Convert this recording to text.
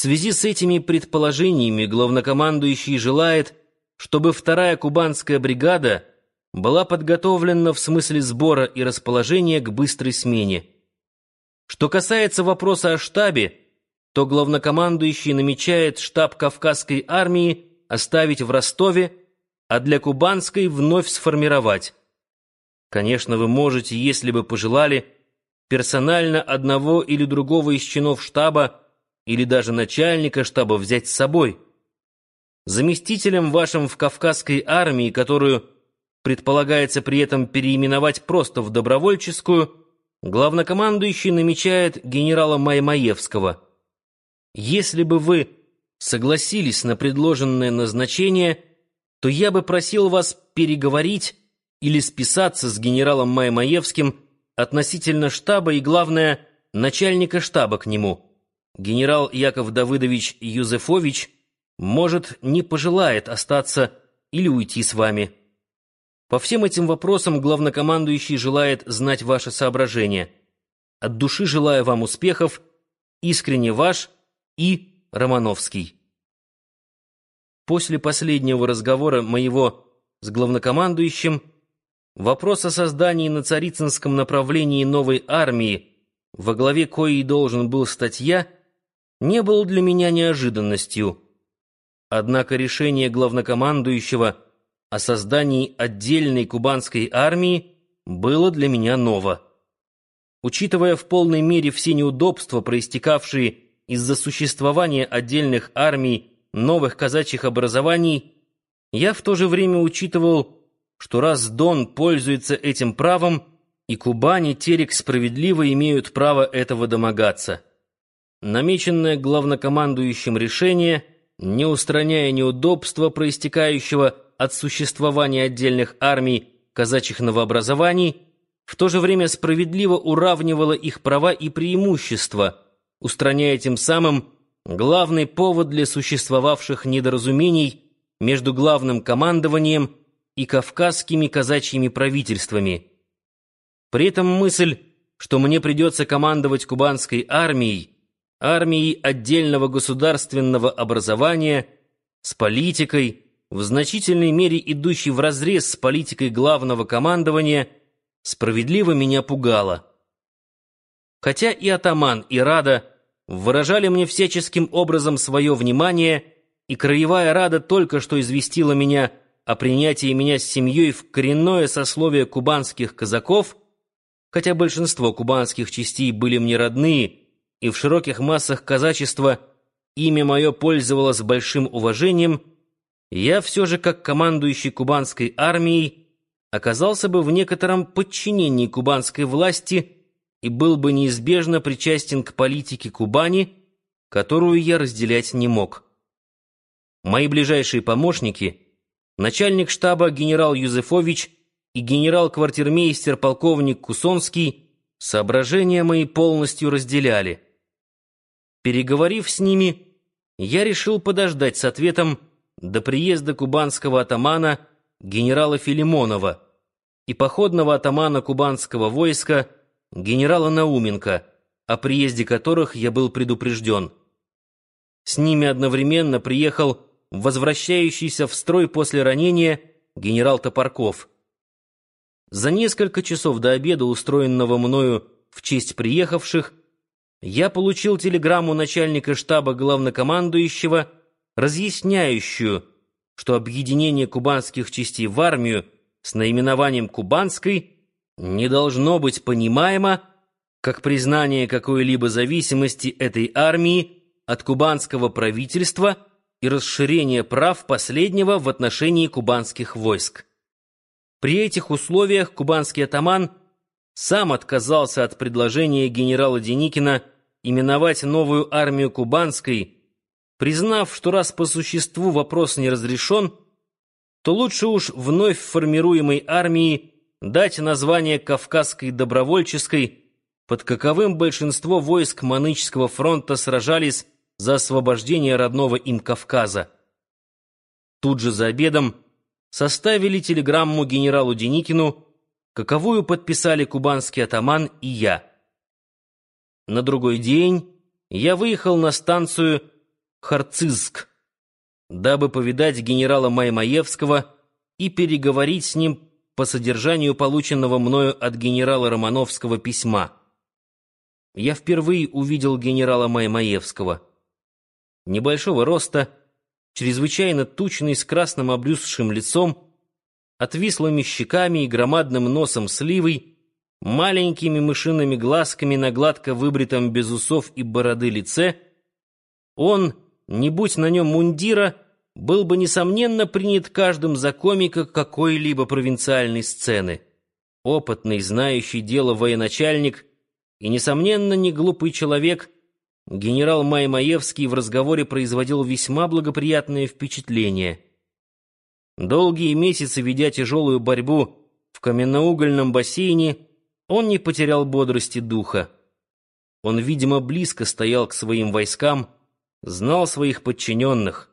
связи с этими предположениями главнокомандующий желает, чтобы вторая кубанская бригада была подготовлена в смысле сбора и расположения к быстрой смене. Что касается вопроса о штабе, то главнокомандующий намечает штаб Кавказской армии оставить в Ростове, а для Кубанской вновь сформировать. Конечно, вы можете, если бы пожелали, персонально одного или другого из чинов штаба или даже начальника штаба взять с собой. Заместителем вашим в Кавказской армии, которую предполагается при этом переименовать просто в добровольческую, главнокомандующий намечает генерала Маймаевского. Если бы вы согласились на предложенное назначение, то я бы просил вас переговорить или списаться с генералом Маймаевским относительно штаба и, главное, начальника штаба к нему. Генерал Яков Давыдович Юзефович, может, не пожелает остаться или уйти с вами. По всем этим вопросам главнокомандующий желает знать ваши соображения. От души желаю вам успехов. Искренне ваш И. Романовский. После последнего разговора моего с главнокомандующим вопрос о создании на Царицынском направлении новой армии, во главе коей должен был стать я, не был для меня неожиданностью. Однако решение главнокомандующего — о создании отдельной кубанской армии было для меня ново. Учитывая в полной мере все неудобства, проистекавшие из-за существования отдельных армий новых казачьих образований, я в то же время учитывал, что раз Дон пользуется этим правом, и Кубань и Терек справедливо имеют право этого домогаться. Намеченное главнокомандующим решение, не устраняя неудобства, проистекающего от существования отдельных армий казачьих новообразований, в то же время справедливо уравнивала их права и преимущества, устраняя тем самым главный повод для существовавших недоразумений между главным командованием и кавказскими казачьими правительствами. При этом мысль, что мне придется командовать кубанской армией, армией отдельного государственного образования, с политикой, в значительной мере идущий вразрез с политикой главного командования, справедливо меня пугало. Хотя и атаман, и рада выражали мне всяческим образом свое внимание, и краевая рада только что известила меня о принятии меня с семьей в коренное сословие кубанских казаков, хотя большинство кубанских частей были мне родные, и в широких массах казачества имя мое пользовалось большим уважением, я все же, как командующий кубанской армией, оказался бы в некотором подчинении кубанской власти и был бы неизбежно причастен к политике Кубани, которую я разделять не мог. Мои ближайшие помощники, начальник штаба генерал Юзефович и генерал-квартирмейстер полковник Кусонский, соображения мои полностью разделяли. Переговорив с ними, я решил подождать с ответом, до приезда кубанского атамана генерала Филимонова и походного атамана кубанского войска генерала Науменко, о приезде которых я был предупрежден. С ними одновременно приехал возвращающийся в строй после ранения генерал Топорков. За несколько часов до обеда, устроенного мною в честь приехавших, я получил телеграмму начальника штаба главнокомандующего разъясняющую, что объединение кубанских частей в армию с наименованием «Кубанской» не должно быть понимаемо как признание какой-либо зависимости этой армии от кубанского правительства и расширение прав последнего в отношении кубанских войск. При этих условиях кубанский атаман сам отказался от предложения генерала Деникина именовать новую армию кубанской признав, что раз по существу вопрос не разрешен, то лучше уж вновь формируемой армии дать название Кавказской добровольческой, под каковым большинство войск Манычского фронта сражались за освобождение родного им Кавказа. Тут же за обедом составили телеграмму генералу Деникину, каковую подписали кубанский атаман и я. На другой день я выехал на станцию Харцизск, дабы повидать генерала Маймаевского и переговорить с ним по содержанию полученного мною от генерала Романовского письма. Я впервые увидел генерала Маймаевского. Небольшого роста, чрезвычайно тучный, с красным обрюзшим лицом, отвислыми щеками и громадным носом сливой, маленькими мышиными глазками на гладко выбритом без усов и бороды лице, он, не будь на нем мундира, был бы, несомненно, принят каждым за комика какой-либо провинциальной сцены. Опытный, знающий дело военачальник и, несомненно, не глупый человек, генерал Маймаевский в разговоре производил весьма благоприятное впечатление. Долгие месяцы, ведя тяжелую борьбу в каменноугольном бассейне, он не потерял бодрости духа. Он, видимо, близко стоял к своим войскам, знал своих подчиненных.